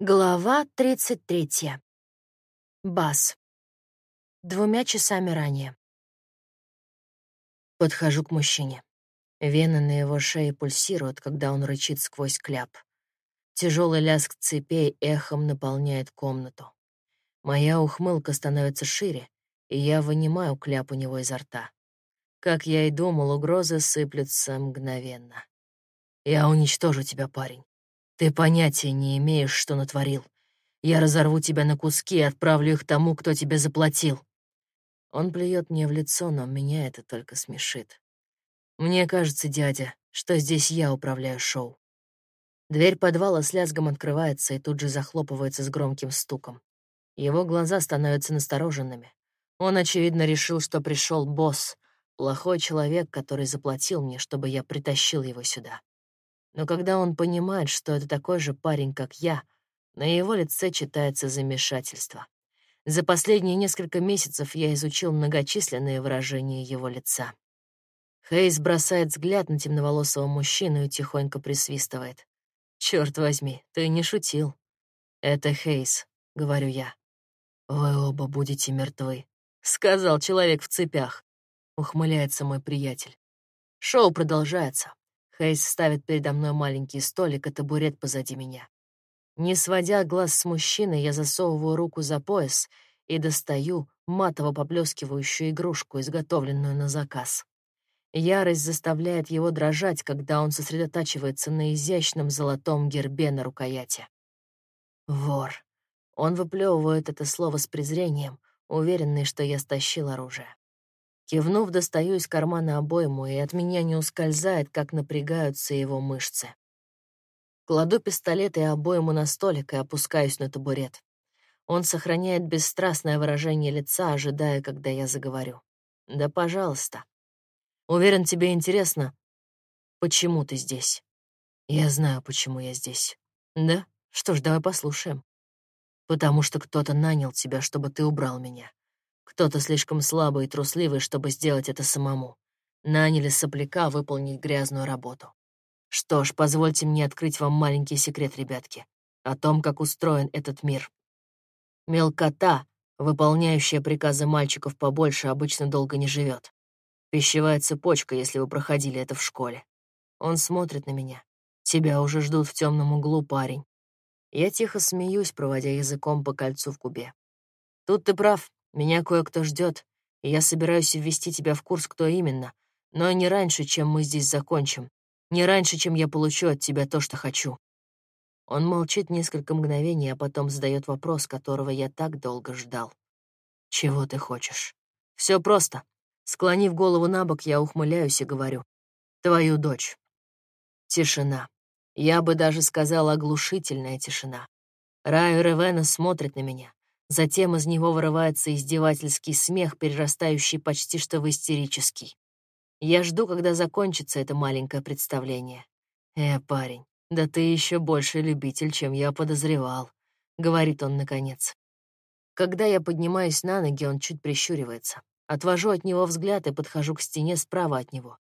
Глава 33. Бас. Двумя часами ранее. Подхожу к мужчине. Вены на его шее пульсируют, когда он рычит сквозь кляп. Тяжелый лязг цепей эхом наполняет комнату. Моя ухмылка становится шире, и я вынимаю кляп у него изо рта. Как я и думал, угрозы сыплются мгновенно. «Я уничтожу тебя, парень. Ты понятия не имеешь, что натворил. Я разорву тебя на куски и отправлю их тому, кто тебе заплатил. Он плюет мне в лицо, но меня это только смешит. Мне кажется, дядя, что здесь я управляю шоу. Дверь подвала с лязгом открывается и тут же захлопывается с громким стуком. Его глаза становятся настороженными. Он, очевидно, решил, что пришел босс, плохой человек, который заплатил мне, чтобы я притащил его сюда. Но когда он понимает, что это такой же парень, как я, на его лице читается замешательство. За последние несколько месяцев я изучил многочисленные выражения его лица. Хейс бросает взгляд на темноволосого мужчину и тихонько присвистывает. «Чёрт возьми, ты не шутил». «Это Хейс», — говорю я. «Вы оба будете мертвы», — сказал человек в цепях. Ухмыляется мой приятель. Шоу продолжается. Хейс ставит передо мной маленький столик и табурет позади меня. Не сводя глаз с мужчины, я засовываю руку за пояс и достаю матово поблескивающую игрушку, изготовленную на заказ. Ярость заставляет его дрожать, когда он сосредотачивается на изящном золотом гербе на рукояти. Вор. Он выплевывает это слово с презрением, уверенный, что я стащил оружие. Кивнув, достаю из кармана обойму, и от меня не ускользает, как напрягаются его мышцы. Кладу пистолет и обойму на столик и опускаюсь на табурет. Он сохраняет бесстрастное выражение лица, ожидая, когда я заговорю. «Да, пожалуйста. Уверен, тебе интересно, почему ты здесь?» «Я знаю, почему я здесь». «Да? Что ж, давай послушаем». «Потому что кто-то нанял тебя, чтобы ты убрал меня. Кто-то слишком слабый и трусливый, чтобы сделать это самому. Наняли сопляка выполнить грязную работу. Что ж, позвольте мне открыть вам маленький секрет, ребятки, о том, как устроен этот мир. Мелкота, выполняющая приказы мальчиков побольше, обычно долго не живет. Пищевая цепочка, если вы проходили это в школе. Он смотрит на меня. Тебя уже ждут в темном углу, парень. Я тихо смеюсь, проводя языком по кольцу в кубе. Тут ты прав. Меня кое-кто ждет, и я собираюсь ввести тебя в курс, кто именно, но не раньше, чем мы здесь закончим, не раньше, чем я получу от тебя то, что хочу». Он молчит несколько мгновений, а потом задает вопрос, которого я так долго ждал. «Чего ты хочешь?» Все просто. Склонив голову на бок, я ухмыляюсь и говорю. «Твою дочь». Тишина. Я бы даже сказала оглушительная тишина. Раю Ревена смотрит на меня. Затем из него вырывается издевательский смех, перерастающий почти что в истерический. Я жду, когда закончится это маленькое представление. «Э, парень, да ты еще больше любитель, чем я подозревал», — говорит он наконец. Когда я поднимаюсь на ноги, он чуть прищуривается. Отвожу от него взгляд и подхожу к стене справа от него.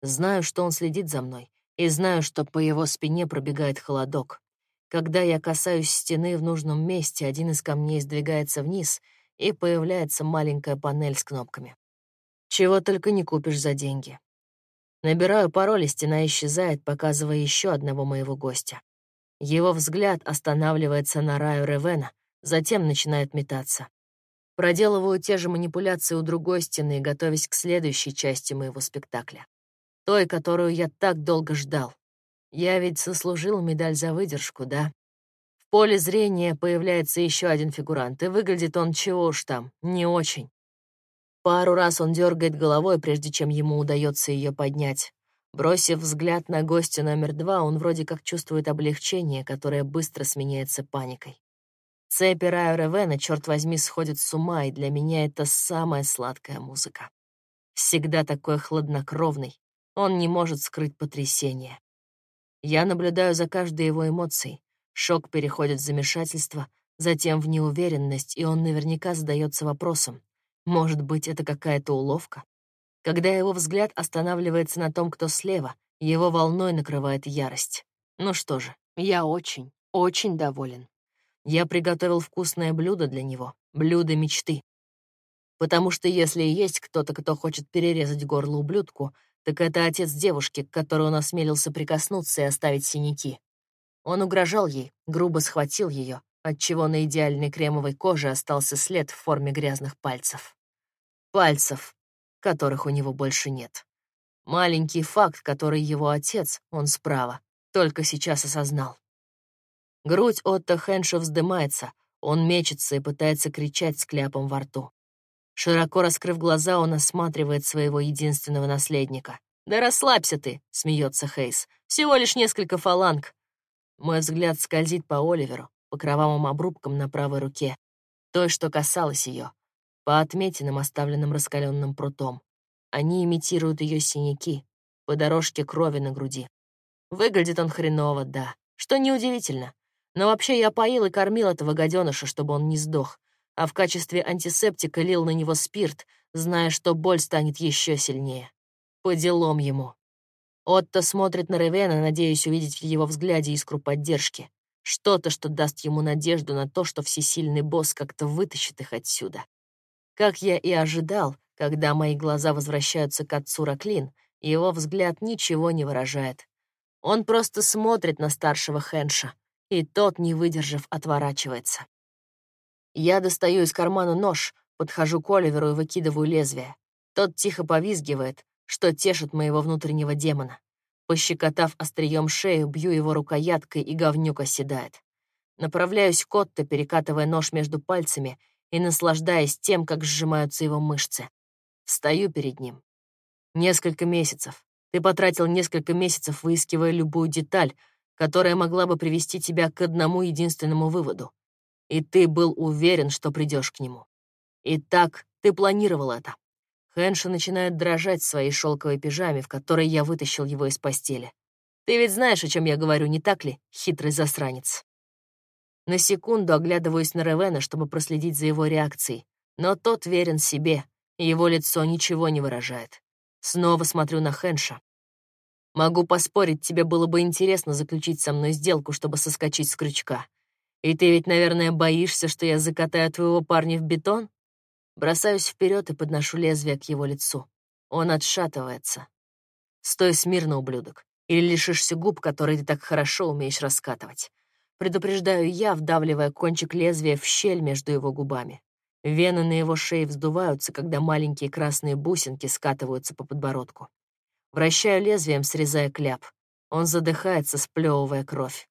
Знаю, что он следит за мной, и знаю, что по его спине пробегает холодок. Когда я касаюсь стены в нужном месте, один из камней сдвигается вниз, и появляется маленькая панель с кнопками. Чего только не купишь за деньги. Набираю пароль, и стена исчезает, показывая еще одного моего гостя. Его взгляд останавливается на Раю Ревена, затем начинает метаться. Проделываю те же манипуляции у другой стены, готовясь к следующей части моего спектакля. Той, которую я так долго ждал. Я ведь сослужил медаль за выдержку, да? В поле зрения появляется еще один фигурант, и выглядит он чего уж там, не очень. Пару раз он дергает головой, прежде чем ему удается ее поднять. Бросив взгляд на гостя номер два, он вроде как чувствует облегчение, которое быстро сменяется паникой. Цепи Райо Ревена, черт возьми, сходят с ума, и для меня это самая сладкая музыка. Всегда такой хладнокровный, он не может скрыть потрясение. Я наблюдаю за каждой его эмоцией. Шок переходит в замешательство, затем в неуверенность, и он наверняка задается вопросом. Может быть, это какая-то уловка? Когда его взгляд останавливается на том, кто слева, его волной накрывает ярость. Ну что же, я очень, очень доволен. Я приготовил вкусное блюдо для него, блюдо мечты. Потому что если есть кто-то, кто хочет перерезать горло ублюдку, так это отец девушки, к которой он осмелился прикоснуться и оставить синяки. Он угрожал ей, грубо схватил ее, отчего на идеальной кремовой коже остался след в форме грязных пальцев. Пальцев, которых у него больше нет. Маленький факт, который его отец, он справа, только сейчас осознал. Грудь Отто Хенша вздымается, он мечется и пытается кричать с кляпом во рту. Широко раскрыв глаза, он осматривает своего единственного наследника. «Да расслабься ты», — смеется Хейс. «Всего лишь несколько фаланг». Мой взгляд скользит по Оливеру, по кровавым обрубкам на правой руке, той, что касалось ее, по отметинам, оставленным раскаленным прутом. Они имитируют ее синяки, по дорожке крови на груди. Выглядит он хреново, да, что неудивительно. Но вообще я поил и кормил этого гаденыша, чтобы он не сдох, а в качестве антисептика лил на него спирт, зная, что боль станет еще сильнее. По делам ему. Отто смотрит на Ревена, надеясь увидеть в его взгляде искру поддержки. Что-то, что даст ему надежду на то, что всесильный босс как-то вытащит их отсюда. Как я и ожидал, когда мои глаза возвращаются к отцу Раклин, его взгляд ничего не выражает. Он просто смотрит на старшего Хенша, и тот, не выдержав, отворачивается. Я достаю из кармана нож, подхожу к Оливеру и выкидываю лезвие. Тот тихо повизгивает, что тешит моего внутреннего демона. Пощекотав острием шею, бью его рукояткой, и говнюк оседает. Направляюсь к Отто, перекатывая нож между пальцами и наслаждаясь тем, как сжимаются его мышцы. Встаю перед ним. Несколько месяцев. Ты потратил несколько месяцев, выискивая любую деталь, которая могла бы привести тебя к одному единственному выводу. И ты был уверен, что придешь к нему. И так ты планировал это. Хэнша начинает дрожать в своей шелковой пижаме, в которой я вытащил его из постели. Ты ведь знаешь, о чем я говорю, не так ли, хитрый засранец? На секунду оглядываюсь на Ревена, чтобы проследить за его реакцией, но тот верен себе, и его лицо ничего не выражает. Снова смотрю на Хэнша. Могу поспорить, тебе было бы интересно заключить со мной сделку, чтобы соскочить с крючка. И ты ведь, наверное, боишься, что я закатаю твоего парня в бетон? Бросаюсь вперед и подношу лезвие к его лицу. Он отшатывается. Стой смирно, ублюдок, или лишишься губ, которые ты так хорошо умеешь раскатывать. Предупреждаю я, вдавливая кончик лезвия в щель между его губами. Вены на его шее вздуваются, когда маленькие красные бусинки скатываются по подбородку. Вращаю лезвием, срезая кляп. Он задыхается, сплевывая кровь.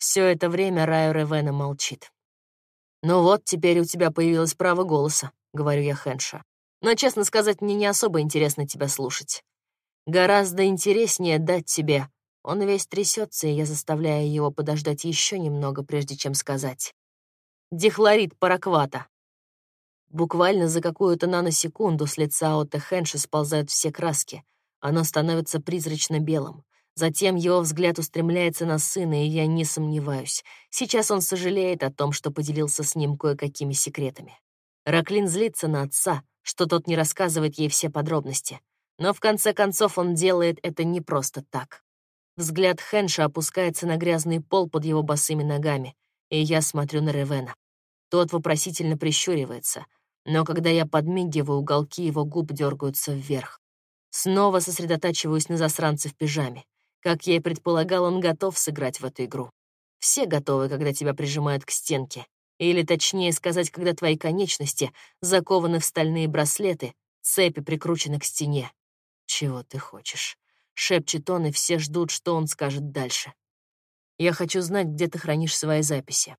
Все это время Райо Ревена молчит. «Ну вот, теперь у тебя появилось право голоса», — говорю я Хэнша. «Но, честно сказать, мне не особо интересно тебя слушать. Гораздо интереснее дать тебе...» Он весь трясется, и я заставляю его подождать еще немного, прежде чем сказать. «Дихлорид параквата». Буквально за какую-то наносекунду с лица Отто Хэнша сползают все краски — оно становится призрачно белым. Затем его взгляд устремляется на сына, и я не сомневаюсь. Сейчас он сожалеет о том, что поделился с ним кое-какими секретами. Раклин злится на отца, что тот не рассказывает ей все подробности. Но в конце концов он делает это не просто так. Взгляд Хенша опускается на грязный пол под его босыми ногами, и я смотрю на Ревена. Тот вопросительно прищуривается, но когда я подмигиваю, уголки его губ дергаются вверх. Снова сосредотачиваюсь на засранце в пижаме. Как я и предполагал, он готов сыграть в эту игру. Все готовы, когда тебя прижимают к стенке. Или, точнее сказать, когда твои конечности закованы в стальные браслеты, цепи прикручены к стене. «Чего ты хочешь?» — шепчет он, и все ждут, что он скажет дальше. «Я хочу знать, где ты хранишь свои записи».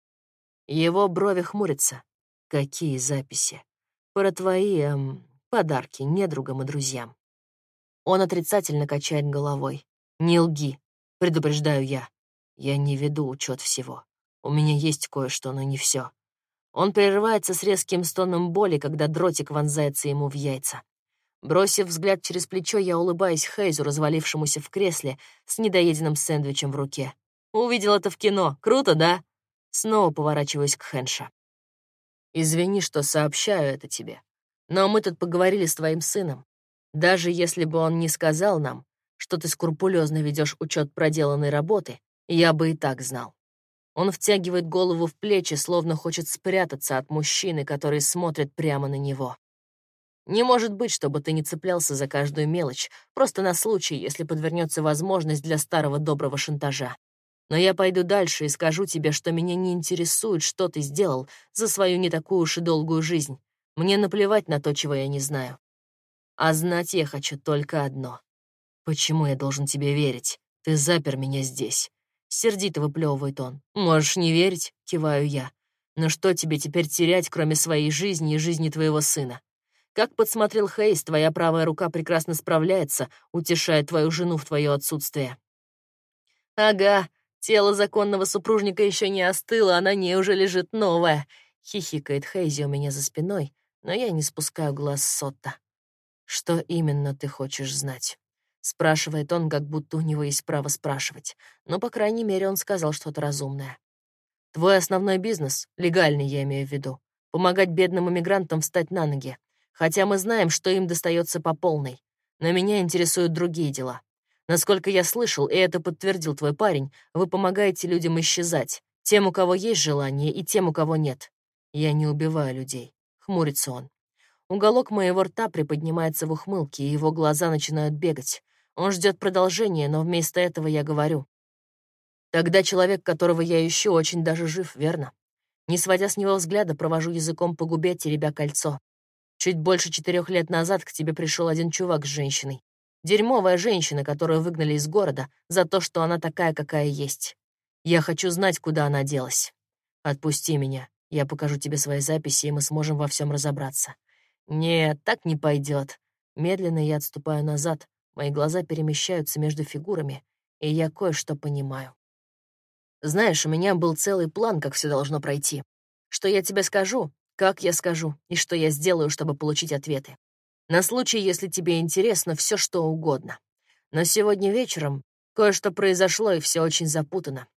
Его брови хмурятся. «Какие записи?» «Про твои, эм, подарки недругам и друзьям». Он отрицательно качает головой. «Не лги», — предупреждаю я. Я не веду учет всего. У меня есть кое-что, но не все. Он прерывается с резким стоном боли, когда дротик вонзается ему в яйца. Бросив взгляд через плечо, я улыбаюсь Хейзу, развалившемуся в кресле, с недоеденным сэндвичем в руке. «Увидел это в кино. Круто, да?» Снова поворачиваюсь к Хэнша. «Извини, что сообщаю это тебе. Но мы тут поговорили с твоим сыном. Даже если бы он не сказал нам, что ты скрупулезно ведешь учет проделанной работы, я бы и так знал. Он втягивает голову в плечи, словно хочет спрятаться от мужчины, который смотрит прямо на него. Не может быть, чтобы ты не цеплялся за каждую мелочь, просто на случай, если подвернется возможность для старого доброго шантажа. Но я пойду дальше и скажу тебе, что меня не интересует, что ты сделал за свою не такую уж и долгую жизнь. Мне наплевать на то, чего я не знаю. А знать я хочу только одно. Почему я должен тебе верить? Ты запер меня здесь. Сердито выплевывает он. Можешь не верить, киваю я. Но что тебе теперь терять, кроме своей жизни и жизни твоего сына? Как подсмотрел Хейс, твоя правая рука прекрасно справляется, утешая твою жену в твое отсутствие. Ага, тело законного супружника еще не остыло, а на ней уже лежит новое. Хихикает Хейзи у меня за спиной, но я не спускаю глаз Сотта. Что именно ты хочешь знать? Спрашивает он, как будто у него есть право спрашивать. Но, по крайней мере, он сказал что-то разумное. Твой основной бизнес, легальный я имею в виду, помогать бедным иммигрантам встать на ноги. Хотя мы знаем, что им достается по полной. Но меня интересуют другие дела. Насколько я слышал, и это подтвердил твой парень, вы помогаете людям исчезать. Тем, у кого есть желание, и тем, у кого нет. Я не убиваю людей. Хмурится он. Уголок моего рта приподнимается в ухмылке, и его глаза начинают бегать. Он ждет продолжения, но вместо этого я говорю. Тогда человек, которого я ищу, очень даже жив, верно? Не сводя с него взгляда, провожу языком по губе, теребя кольцо. Чуть больше четырех лет назад к тебе пришел один чувак с женщиной. Дерьмовая женщина, которую выгнали из города за то, что она такая, какая есть. Я хочу знать, куда она делась. Отпусти меня. Я покажу тебе свои записи, и мы сможем во всем разобраться. Нет, так не пойдет. Медленно я отступаю назад, Мои глаза перемещаются между фигурами, и я кое-что понимаю. Знаешь, у меня был целый план, как все должно пройти. Что я тебе скажу, как я скажу, и что я сделаю, чтобы получить ответы. На случай, если тебе интересно, все что угодно. Но сегодня вечером кое-что произошло, и все очень запутано.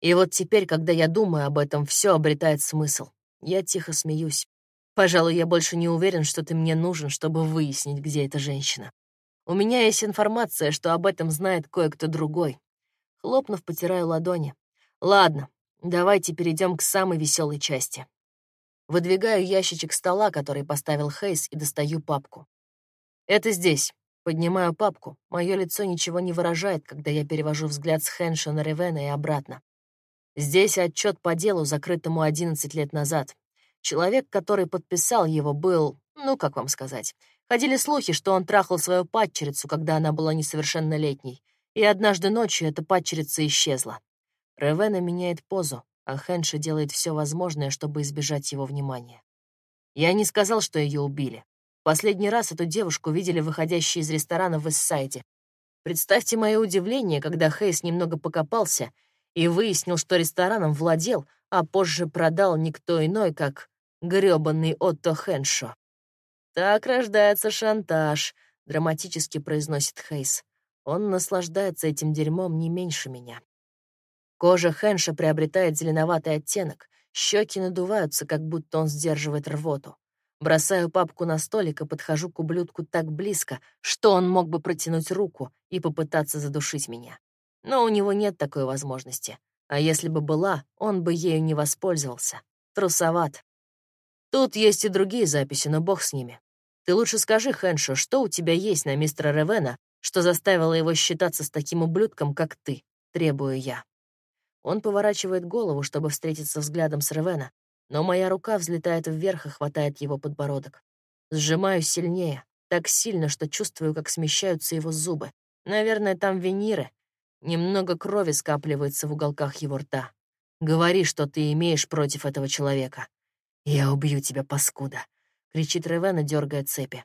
И вот теперь, когда я думаю об этом, все обретает смысл. Я тихо смеюсь. Пожалуй, я больше не уверен, что ты мне нужен, чтобы выяснить, где эта женщина. У меня есть информация, что об этом знает кое-кто другой. Хлопнув, потираю ладони. Ладно, давайте перейдем к самой веселой части. Выдвигаю ящичек стола, который поставил Хейс, и достаю папку. Это здесь. Поднимаю папку. Мое лицо ничего не выражает, когда я перевожу взгляд с Хэнша на Ревена и обратно. Здесь отчет по делу, закрытому 11 лет назад. Человек, который подписал его, был, ну, как вам сказать, Ходили слухи, что он трахал свою падчерицу, когда она была несовершеннолетней, и однажды ночью эта падчерица исчезла. Ревена меняет позу, а Хэнши делает все возможное, чтобы избежать его внимания. Я не сказал, что ее убили. Последний раз эту девушку видели выходящей из ресторана в Иссайде. Представьте мое удивление, когда Хейс немного покопался и выяснил, что рестораном владел, а позже продал никто иной, как грёбаный Отто Хэншо. «Так рождается шантаж», — драматически произносит Хейс. Он наслаждается этим дерьмом не меньше меня. Кожа Хэнша приобретает зеленоватый оттенок, щеки надуваются, как будто он сдерживает рвоту. Бросаю папку на столик и подхожу к ублюдку так близко, что он мог бы протянуть руку и попытаться задушить меня. Но у него нет такой возможности. А если бы была, он бы ею не воспользовался. Трусоват. Тут есть и другие записи, но бог с ними. Ты лучше скажи, Хэншо, что у тебя есть на мистера Ревена, что заставило его считаться с таким ублюдком, как ты, требую я. Он поворачивает голову, чтобы встретиться взглядом с Ревена, но моя рука взлетает вверх и хватает его подбородок. Сжимаю сильнее, так сильно, что чувствую, как смещаются его зубы. Наверное, там виниры. Немного крови скапливается в уголках его рта. Говори, что ты имеешь против этого человека. «Я убью тебя, паскуда!» — кричит Ревена, дергая цепи.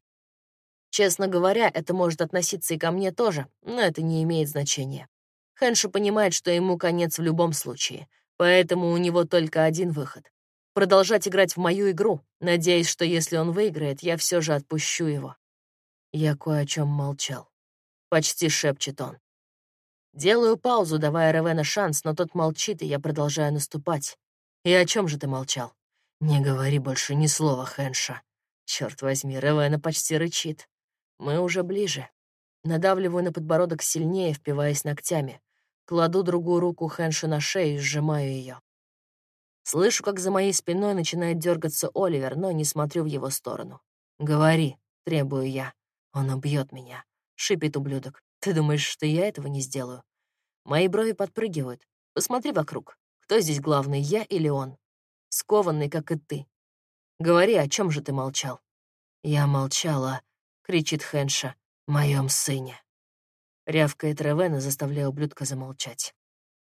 Честно говоря, это может относиться и ко мне тоже, но это не имеет значения. Хэнши понимает, что ему конец в любом случае, поэтому у него только один выход — продолжать играть в мою игру, надеясь, что если он выиграет, я все же отпущу его. Я кое о чем молчал. Почти шепчет он. Делаю паузу, давая Ревена шанс, но тот молчит, и я продолжаю наступать. И о чем же ты молчал? «Не говори больше ни слова, Хэнша». Черт возьми, Ревена почти рычит. Мы уже ближе. Надавливаю на подбородок сильнее, впиваясь ногтями. Кладу другую руку Хэнша на шею и сжимаю ее. Слышу, как за моей спиной начинает дергаться Оливер, но не смотрю в его сторону. «Говори», — требую я. «Он убьет меня», — шипит ублюдок. «Ты думаешь, что я этого не сделаю?» Мои брови подпрыгивают. Посмотри вокруг. Кто здесь главный, я или он? Скованный, как и ты. Говори, о чем же ты молчал? Я молчала, кричит Хенша, моем сыне. Рявкает Ревена, заставляя ублюдка замолчать.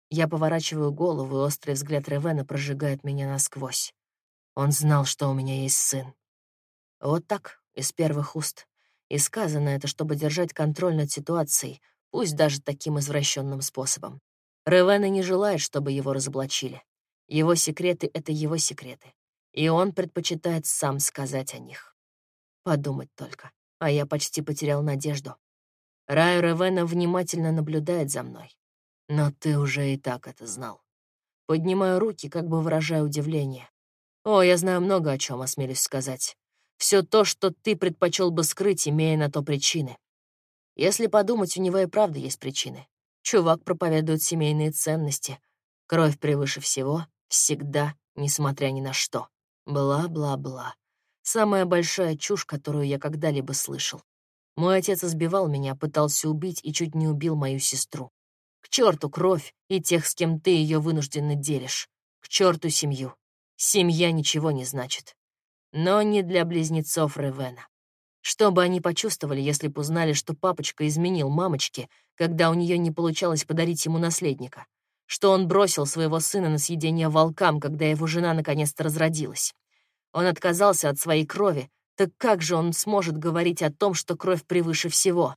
Я поворачиваю голову, и острый взгляд Ревена прожигает меня насквозь. Он знал, что у меня есть сын. Вот так, из первых уст. И сказано это, чтобы держать контроль над ситуацией, пусть даже таким извращенным способом. Ревена не желает, чтобы его разоблачили. Его секреты — это его секреты, и он предпочитает сам сказать о них. Подумать только, а я почти потерял надежду. Райо Ревена внимательно наблюдает за мной. Но ты уже и так это знал. Поднимаю руки, как бы выражая удивление. О, я знаю много о чем, осмелюсь сказать. Все то, что ты предпочел бы скрыть, имея на то причины. Если подумать, у него и правда есть причины. Чувак проповедует семейные ценности. Кровь превыше всего, всегда, несмотря ни на что. Бла-бла-бла. Самая большая чушь, которую я когда-либо слышал. Мой отец избивал меня, пытался убить и чуть не убил мою сестру. К черту кровь и тех, с кем ты ее вынужденно делишь. К черту семью. Семья ничего не значит. Но не для близнецов Ревена. Что бы они почувствовали, если бы узнали, что папочка изменил мамочке, когда у нее не получалось подарить ему наследника? Что он бросил своего сына на съедение волкам, когда его жена наконец-то разродилась? Он отказался от своей крови, так как же он сможет говорить о том, что кровь превыше всего?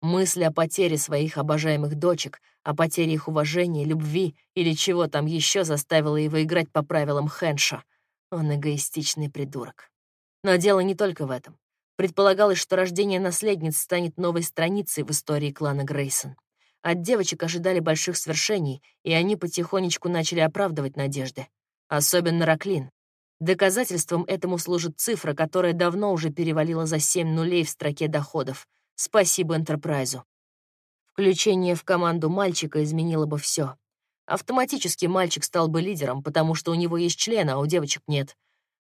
Мысль о потере своих обожаемых дочек, о потере их уважения, любви или чего там еще заставила его играть по правилам Хэнша. Он эгоистичный придурок. Но дело не только в этом. Предполагалось, что рождение наследниц станет новой страницей в истории клана Грейсон. От девочек ожидали больших свершений, и они потихонечку начали оправдывать надежды. Особенно Раклин. Доказательством этому служит цифра, которая давно уже перевалила за семь нулей в строке доходов. Спасибо Энтерпрайзу. Включение в команду мальчика изменило бы все. Автоматически мальчик стал бы лидером, потому что у него есть член, а у девочек нет.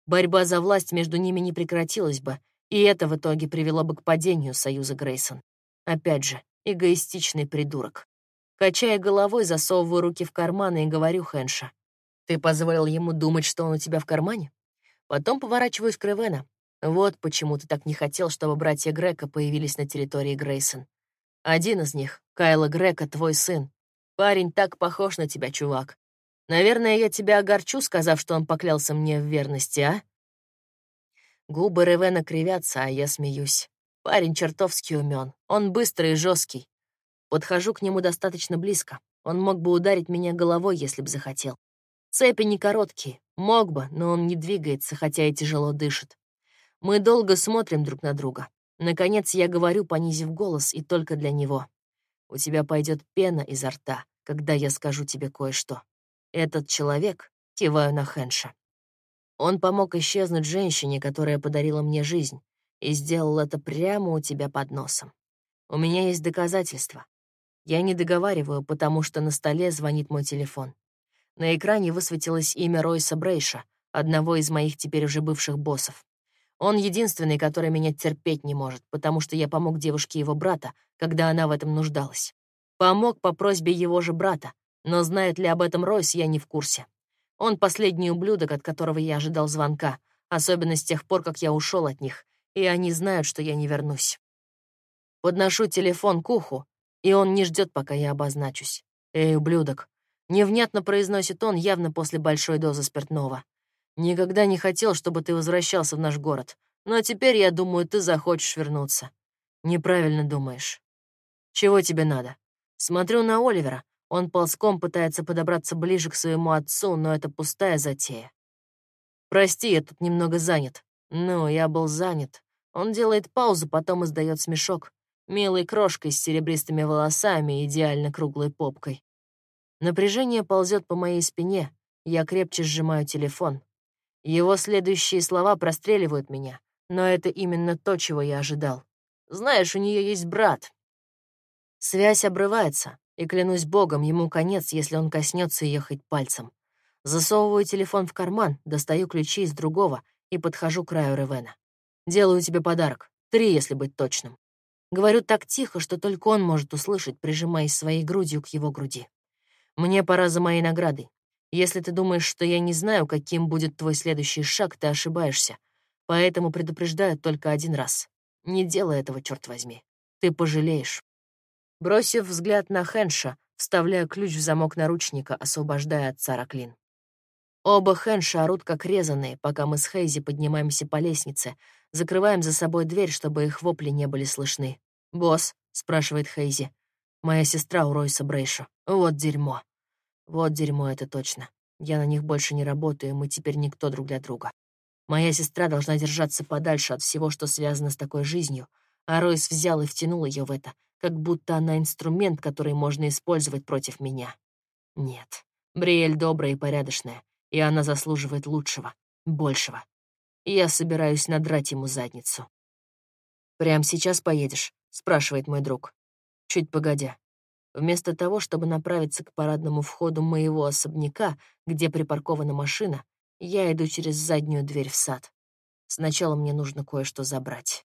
Борьба за власть между ними не прекратилась бы, и это в итоге привело бы к падению союза Грейсон. Опять же, эгоистичный придурок. Качая головой, засовываю руки в карманы и говорю Хэнша. Ты позволил ему думать, что он у тебя в кармане? Потом поворачиваюсь к Ревена. Вот почему ты так не хотел, чтобы братья Грека появились на территории Грейсон. Один из них, Кайла Грека, твой сын. Парень так похож на тебя, чувак. Наверное, я тебя огорчу, сказав, что он поклялся мне в верности, а? Губы Ревена кривятся, а я смеюсь. Парень чертовски умен. Он быстрый и жесткий. Подхожу к нему достаточно близко. Он мог бы ударить меня головой, если бы захотел. Цепи не короткие, мог бы, но он не двигается, хотя и тяжело дышит. Мы долго смотрим друг на друга. Наконец я говорю, понизив голос, и только для него. У тебя пойдет пена изо рта, когда я скажу тебе кое-что. Этот человек, киваю на Хенша. Он помог исчезнуть женщине, которая подарила мне жизнь, и сделал это прямо у тебя под носом. У меня есть доказательства. Я не договариваю, потому что на столе звонит мой телефон. На экране высветилось имя Ройса Брейша, одного из моих теперь уже бывших боссов. Он единственный, который меня терпеть не может, потому что я помог девушке его брата, когда она в этом нуждалась. Помог по просьбе его же брата, но знает ли об этом Ройс, я не в курсе. Он последний ублюдок, от которого я ожидал звонка, особенно с тех пор, как я ушел от них, и они знают, что я не вернусь. Подношу телефон к уху, и он не ждет, пока я обозначусь. «Эй, ублюдок, Невнятно произносит он, явно после большой дозы спиртного. «Никогда не хотел, чтобы ты возвращался в наш город. Но теперь, я думаю, ты захочешь вернуться. Неправильно думаешь. Чего тебе надо? Смотрю на Оливера. Он ползком пытается подобраться ближе к своему отцу, но это пустая затея. Прости, я тут немного занят. Ну, я был занят. Он делает паузу, потом издает смешок. Милой крошкой с серебристыми волосами и идеально круглой попкой. Напряжение ползет по моей спине, я крепче сжимаю телефон. Его следующие слова простреливают меня, но это именно то, чего я ожидал. Знаешь, у нее есть брат. Связь обрывается, и, клянусь богом, ему конец, если он коснется ее хоть пальцем. Засовываю телефон в карман, достаю ключи из другого и подхожу к краю Ревена. Делаю тебе подарок. Три, если быть точным. Говорю так тихо, что только он может услышать, прижимаясь своей грудью к его груди. Мне пора за моей наградой. Если ты думаешь, что я не знаю, каким будет твой следующий шаг, ты ошибаешься. Поэтому предупреждаю только один раз. Не делай этого, черт возьми. Ты пожалеешь. Бросив взгляд на Хенша, вставляю ключ в замок наручника, освобождая от Клин. Оба Хенша орут как резаные, пока мы с Хейзи поднимаемся по лестнице, закрываем за собой дверь, чтобы их вопли не были слышны. «Босс?» — спрашивает Хейзи. «Моя сестра у Ройса Брейша. Вот дерьмо». «Вот дерьмо, это точно. Я на них больше не работаю, мы теперь никто друг для друга. Моя сестра должна держаться подальше от всего, что связано с такой жизнью, а Ройс взял и втянул ее в это, как будто она инструмент, который можно использовать против меня. Нет, Бриэль добрая и порядочная, и она заслуживает лучшего, большего. Я собираюсь надрать ему задницу. «Прямо сейчас поедешь?» — спрашивает мой друг. Чуть погодя. Вместо того, чтобы направиться к парадному входу моего особняка, где припаркована машина, я иду через заднюю дверь в сад. Сначала мне нужно кое-что забрать.